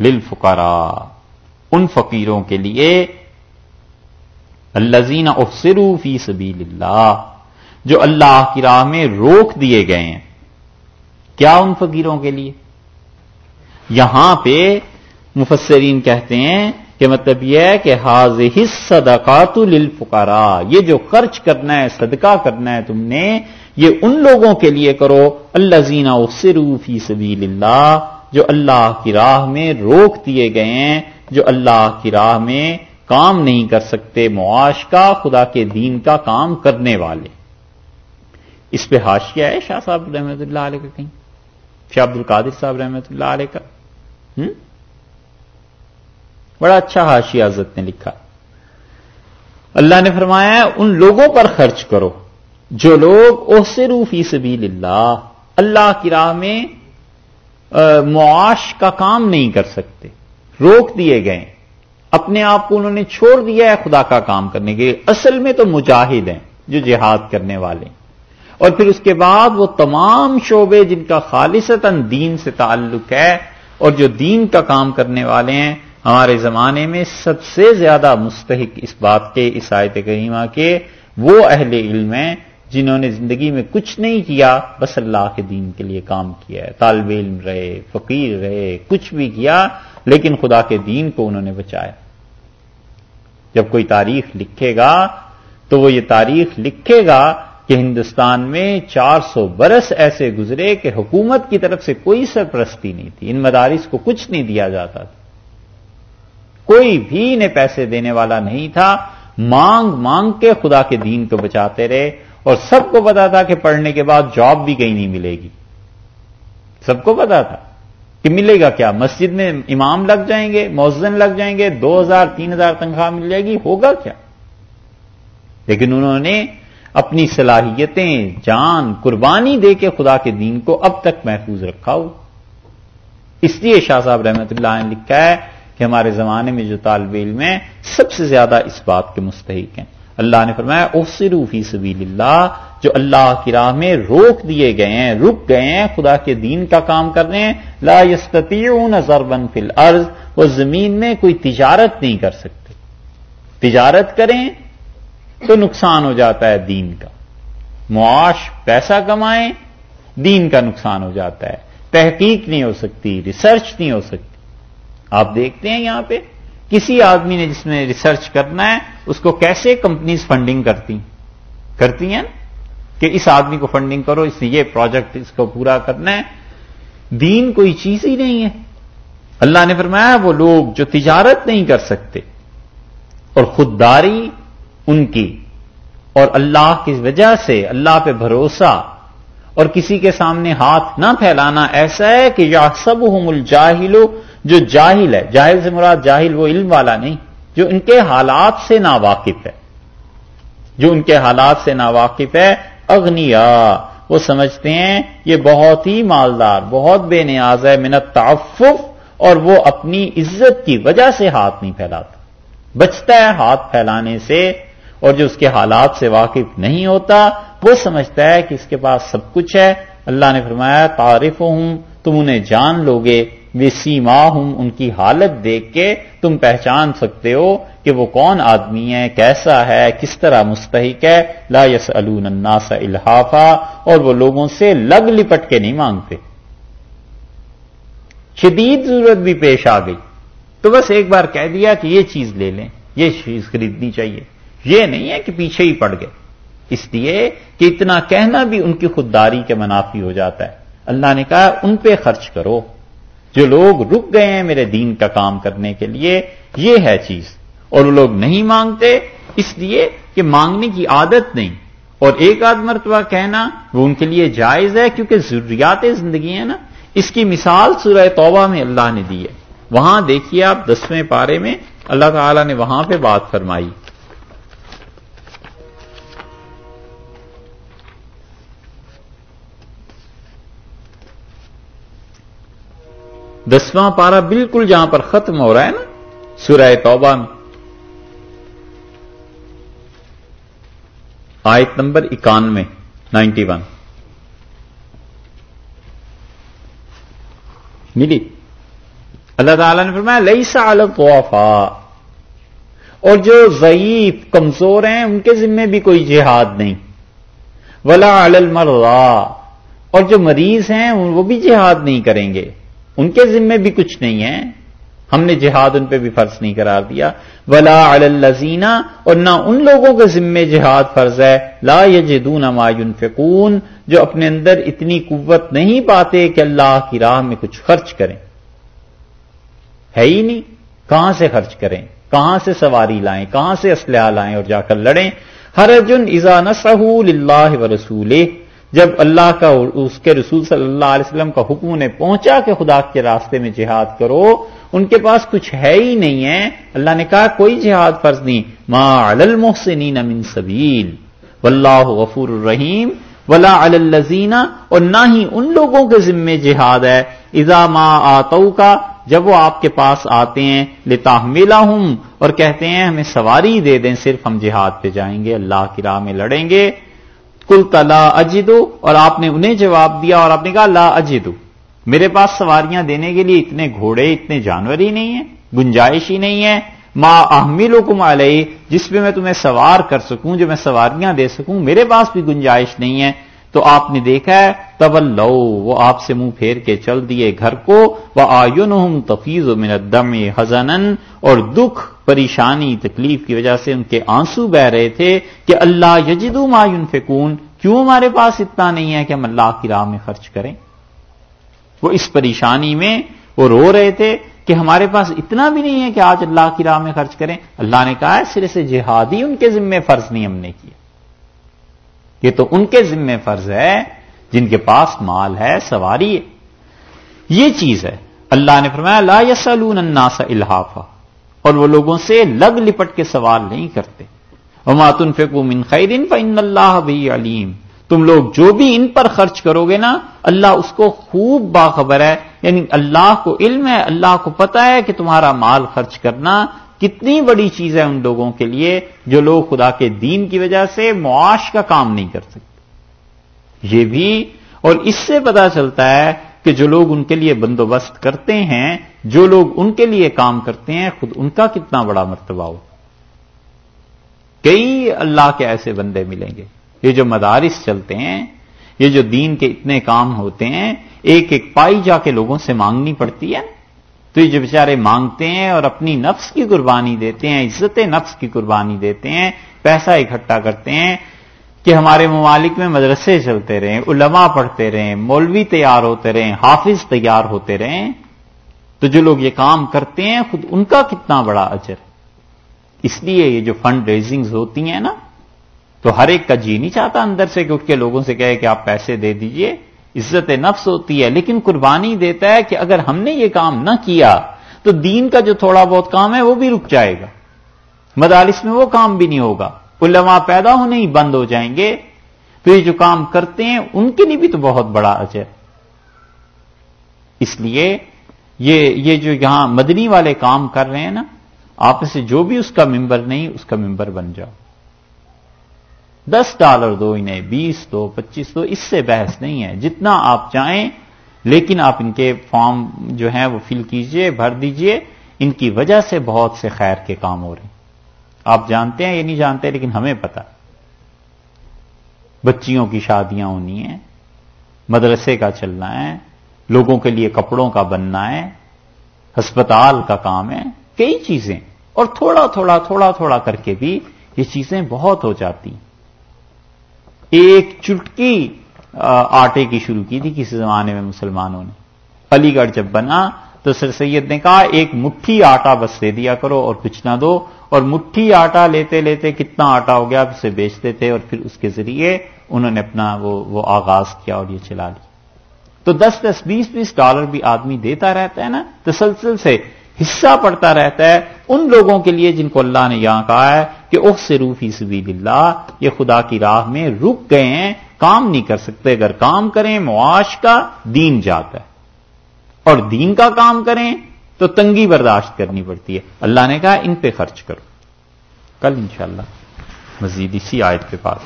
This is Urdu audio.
للفقراء، ان فقیروں کے لیے الزین افسرو فی سبیل اللہ، جو اللہ کی راہ میں روک دیے گئے ہیں۔ کیا ان فقیروں کے لیے؟ یہاں پہ مفسرین کہتے ہیں کہ مطلب یہ ہے کہ حاض صدقات للفقراء، یہ جو خرچ کرنا ہے، صدقہ کرنا ہے تم نے، یہ ان لوگوں کے لیے کرو اللہ زینا افسرو فی سبیل اللہ۔ جو اللہ کی راہ میں روک دیے گئے ہیں، جو اللہ کی راہ میں کام نہیں کر سکتے، معاش کا، خدا کے دین کا کام کرنے والے۔ اس پہ حاشیہ ہے شاہ صاحب رحمۃ اللہ علیہ کا کہیں؟ شاہ عبد القادر صاحب رحمۃ اللہ علیہ کا۔ بڑا اچھا حاشیہ حضرت نے لکھا۔ اللہ نے فرمایا، ان لوگوں پر خرچ کرو، جو لوگ اوسرو فی سبیل اللہ اللہ کی راہ میں معاش کا کام نہیں کر سکتے۔ روک دیے گئے۔ اپنے آپ کو انہوں نے چھوڑ دیا ہے خدا کا کام کرنے کے لیے۔ اصل میں تو مجاہد ہیں جو جہاد کرنے والے۔ اور پھر اس کے بعد وہ تمام شعبے جن کا خالصتاً دین سے تعلق ہے اور جو دین کا کام کرنے والے ہیں، ہمارے زمانے میں سب سے زیادہ مستحق اس بات کے، اس آیت کریمہ کے، وہ اہل علم ہیں جنہوں نے زندگی میں کچھ نہیں کیا، بس اللہ کے دین کے لیے کام کیا ہے۔ طالب علم رہے، فقیر رہے، کچھ بھی کیا، لیکن خدا کے دین کو انہوں نے بچایا۔ جب کوئی تاریخ لکھے گا، تو وہ یہ تاریخ لکھے گا کہ ہندوستان میں چار سو برس ایسے گزرے کہ حکومت کی طرف سے کوئی سرپرستی نہیں تھی۔ ان مدارس کو کچھ نہیں دیا جاتا تھا۔ کوئی بھی انہیں پیسے دینے والا نہیں تھا۔ مانگ مانگ کے خدا کے دین کو بچاتے رہے۔ اور سب کو پتا تھا کہ پڑھنے کے بعد جاب بھی کہیں نہیں ملے گی۔ سب کو پتا تھا کہ ملے گا کیا؟ مسجد میں امام لگ جائیں گے موزن لگ جائیں گے، دو ہزار، تین ہزار تنخواہ مل جائے گی، ہوگا کیا؟ لیکن انہوں نے اپنی صلاحیتیں، جان، قربانی دے کے خدا کے دین کو اب تک محفوظ رکھا ہو اس لیے شاہ صاحب رحمت اللہ نے لکھا ہے کہ ہمارے زمانے میں جو طالب علم ہیں، سب سے زیادہ اس بات کے مستحق ہیں۔ اللہ نے فرمایا اوسرو فی سبیل اللہ جو اللہ کی راہ میں روک دیے گئے ہیں، رک گئے ہیں، خدا کے دین کا کام کر رہے ہیں، لا یستطیعون ضربن فی الارض، وہ زمین میں کوئی تجارت نہیں کر سکتے۔ تجارت کریں تو نقصان ہو جاتا ہے دین کا۔ معاش، پیسہ کمائیں، دین کا نقصان ہو جاتا ہے۔ تحقیق نہیں ہو سکتی، ریسرچ نہیں ہو سکتی۔ آپ دیکھتے ہیں یہاں پہ کسی آدمی نے جس میں ریسرچ کرنا ہے، اس کو کیسے کمپنیز فنڈنگ کرتی کرتی ہیں کہ اس آدمی کو فنڈنگ کرو، اس نے یہ پروجیکٹ اس کو پورا کرنا ہے۔ دین کوئی چیز ہی نہیں ہے۔ اللہ نے فرمایا، وہ لوگ جو تجارت نہیں کر سکتے، اور خودداری ان کی، اور اللہ کی وجہ سے، اللہ پہ بھروسہ، اور کسی کے سامنے ہاتھ نہ پھیلانا، ایسا ہے کہ یا سب ہوں جو جاہل ہے، جاہل سے مراد جاہل وہ علم والا نہیں، جو ان کے حالات سے نا واقف ہے۔ جو ان کے حالات سے نا واقف ہے اگنیا وہ سمجھتے ہیں، یہ بہت ہی مالدار، بہت بے نیاز ہے منت تعفف اور وہ اپنی عزت کی وجہ سے ہاتھ نہیں پھیلاتا۔ بچتا ہے ہاتھ پھیلانے سے، اور جو اس کے حالات سے واقف نہیں ہوتا، وہ سمجھتا ہے کہ اس کے پاس سب کچھ ہے۔ اللہ نے فرمایا تعارف ہوں تم انہیں جان لوگے سیما ہوں ان کی حالت دیکھ کے تم پہچان سکتے ہو کہ وہ کون آدمی ہے کیسا ہے، کس طرح مستحق ہے۔ لا یس الناس الحافا، اور وہ لوگوں سے لگ لپٹ کے نہیں مانگتے۔ شدید ضرورت بھی پیش آ گئی۔ تو بس ایک بار کہہ دیا کہ یہ چیز لے لیں، یہ چیز خریدنی چاہیے۔ یہ نہیں ہے کہ پیچھے ہی پڑ گئے۔ اس لیے کہ اتنا کہنا بھی ان کی خودداری کے منافی ہو جاتا ہے۔ اللہ نے کہا، ان پہ خرچ کرو۔ جو لوگ رک گئے ہیں میرے دین کا کام کرنے کے لیے، یہ ہے چیز۔ اور وہ لوگ نہیں مانگتے، اس لیے کہ مانگنے کی عادت نہیں۔ اور ایک آدھ مرتبہ کہنا، وہ ان کے لیے جائز ہے کیونکہ ضروریات زندگی ہے نا۔ اس کی مثال سورہ توبہ میں اللہ نے دی ہے۔ وہاں دیکھیے آپ دسویں پارے میں اللہ تعالی نے وہاں پہ بات فرمائی۔ دسواں پارا بالکل جہاں پر ختم ہو رہا ہے نا، سورہ توبہ میں۔ آیت نمبر اکانوے، نائنٹی ون۔ ملی اللہ تعالیٰ نے فرمایا لئی سالفا اور جو ضعیف، کمزور ہیں، ان کے ذمے بھی کوئی جہاد نہیں۔ ولا المرا اور جو مریض ہیں، وہ بھی جہاد نہیں کریں گے۔ ان کے ذمے بھی کچھ نہیں ہے۔ ہم نے جہاد ان پہ بھی فرض نہیں قرار دیا۔ ولا الزینہ اور نہ ان لوگوں کے ذمے جہاد فرض ہے۔ لا یجدون ما ينفقون، جو اپنے اندر اتنی قوت نہیں پاتے کہ اللہ کی راہ میں کچھ خرچ کریں۔ ہے ہی نہیں۔ کہاں سے خرچ کریں؟ کہاں سے سواری لائیں؟ کہاں سے اسلحہ لائیں اور جا کر لڑیں؟ ہر ارجن ایزا نسحول اللہ و رسول جب اللہ کا اس کے رسول صلی اللہ علیہ وسلم کا حکم نے پہنچا کہ خدا کے راستے میں جہاد کرو، ان کے پاس کچھ ہے ہی نہیں ہے۔ اللہ نے کہا، کوئی جہاد فرض نہیں۔ ما المحسنین من سبیل واللہ غفور الرحیم ولا الزینہ اور نہ ہی ان لوگوں کے ذمے جہاد ہے۔ اذا ما آتو کا جب وہ آپ کے پاس آتے ہیں لتا ہوں اور کہتے ہیں، ہمیں سواری دے دیں، صرف ہم جہاد پہ جائیں گے، اللہ کی راہ میں لڑیں گے۔ کل تلا اجدو اور آپ نے انہیں جواب دیا اور آپ نے کہا لا اجدو۔ میرے پاس سواریاں دینے کے لیے اتنے گھوڑے، اتنے جانور ہی نہیں ہیں، گنجائش ہی نہیں ہے۔ ماں احمل حکم علیہ جس پہ میں تمہیں سوار کر سکوں، جو میں سواریاں دے سکوں، میرے پاس بھی گنجائش نہیں ہے۔ تو آپ نے دیکھا ہے تب وہ آپ سے منہ پھیر کے چل دیے گھر کو وہ آیون تفیظ و دم حزن اور دکھ، پریشانی، تکلیف کی وجہ سے ان کے آنسو بہ رہے تھے کہ اللہ یجدو مایون فکون کیوں ہمارے پاس اتنا نہیں ہے کہ ہم اللہ کی راہ میں خرچ کریں؟ وہ اس پریشانی میں وہ رو رہے تھے کہ ہمارے پاس اتنا بھی نہیں ہے کہ آج اللہ کی راہ میں خرچ کریں۔ اللہ نے کہا ہے، سرے سے جہادی ان کے ذمے فرض نہیں ہم نے کیا یہ تو ان کے ذمے فرض ہے جن کے پاس مال ہے، سواری ہے۔ یہ چیز ہے۔ اللہ نے فرمایا، لا یسلون الناس الحافا۔ اور وہ لوگوں سے لگ لپٹ کے سوال نہیں کرتے۔ ماتن فکو من خیرن فن اللہ بھی علیم۔ تم لوگ جو بھی ان پر خرچ کرو گے نا، اللہ اس کو خوب باخبر ہے۔ یعنی اللہ کو علم ہے، اللہ کو پتا ہے کہ تمہارا مال خرچ کرنا کتنی بڑی چیز ہے ان لوگوں کے لیے جو لوگ خدا کے دین کی وجہ سے معاش کا کام نہیں کر سکتے۔ یہ بھی اور اس سے پتا چلتا ہے کہ جو لوگ ان کے لیے بندوبست کرتے ہیں، جو لوگ ان کے لیے کام کرتے ہیں، خود ان کا کتنا بڑا مرتبہ ہو کئی اللہ کے ایسے بندے ملیں گے۔ یہ جو مدارس چلتے ہیں، یہ جو دین کے اتنے کام ہوتے ہیں، ایک ایک پائی جا کے لوگوں سے مانگنی پڑتی ہے۔ تو یہ جو بیچارے مانگتے ہیں اور اپنی نفس کی قربانی دیتے ہیں، عزت نفس کی قربانی دیتے ہیں، پیسہ اکٹھا کرتے ہیں کہ ہمارے ممالک میں مدرسے چلتے رہیں، علماء پڑھتے رہیں، مولوی تیار ہوتے رہیں، حافظ تیار ہوتے رہیں، تو جو لوگ یہ کام کرتے ہیں، خود ان کا کتنا بڑا اجر اس لیے یہ جو فنڈ ریزنگ ہوتی ہیں نا، تو ہر ایک کا جی نہیں چاہتا اندر سے کہ اٹھ کے لوگوں سے کہے کہ آپ پیسے دے دیجیے۔ عزت نفس ہوتی ہے، لیکن قربانی دیتا ہے کہ اگر ہم نے یہ کام نہ کیا تو دین کا جو تھوڑا بہت کام ہے وہ بھی رک جائے گا۔ مدارس میں وہ کام بھی نہیں ہوگا۔ علماء پیدا ہونے ہی بند ہو جائیں گے۔ تو یہ جو کام کرتے ہیں، ان کے لیے بھی تو بہت بڑا اجر۔ اس لیے یہ یہ جو یہاں مدنی والے کام کر رہے ہیں نا، آپ سے جو بھی اس کا ممبر نہیں، اس کا ممبر بن جاؤ۔ دس ڈالر دو انہیں، بیس دو، پچیس دو، اس سے بحث نہیں ہے۔ جتنا آپ چاہیں، لیکن آپ ان کے فارم جو ہیں وہ فل کیجیے، بھر دیجیے۔ ان کی وجہ سے بہت سے خیر کے کام ہو رہے ہیں۔ آپ جانتے ہیں یہ نہیں جانتے، لیکن ہمیں پتا۔ بچیوں کی شادیاں ہونی ہیں، مدرسے کا چلنا ہے، لوگوں کے لیے کپڑوں کا بننا ہے، ہسپتال کا کام ہے، کئی چیزیں۔ اور تھوڑا تھوڑا تھوڑا تھوڑا کر کے بھی یہ چیزیں بہت ہو جاتی۔ ہیں ایک چٹکی آٹے کی شروع کی تھی کسی زمانے میں مسلمانوں نے۔ علی گڑھ جب بنا تو سر سید نے کہا، ایک مٹھی آٹا بس دے دیا کرو اور کچھ نہ دو۔ اور مٹھی آٹا لیتے لیتے کتنا آٹا ہو گیا اسے بیچتے تھے اور پھر اس کے ذریعے انہوں نے اپنا وہ وہ آغاز کیا اور یہ چلا لیا۔ تو دس دس بیس بیس ڈالر بھی آدمی دیتا رہتا ہے نا۔ تسلسل سے حصہ پڑتا رہتا ہے ان لوگوں کے لیے جن کو اللہ نے یہاں کہا ہے کہ اخ سے روفی سبیل اللہ، یہ خدا کی راہ میں رک گئے ہیں، کام نہیں کر سکتے۔ اگر کام کریں، معاش کا دین جاتا ہے۔ اور دین کا کام کریں تو تنگی برداشت کرنی پڑتی ہے۔ اللہ نے کہا، ان پہ خرچ کرو۔ کل انشاءاللہ مزید اسی آیت پہ بات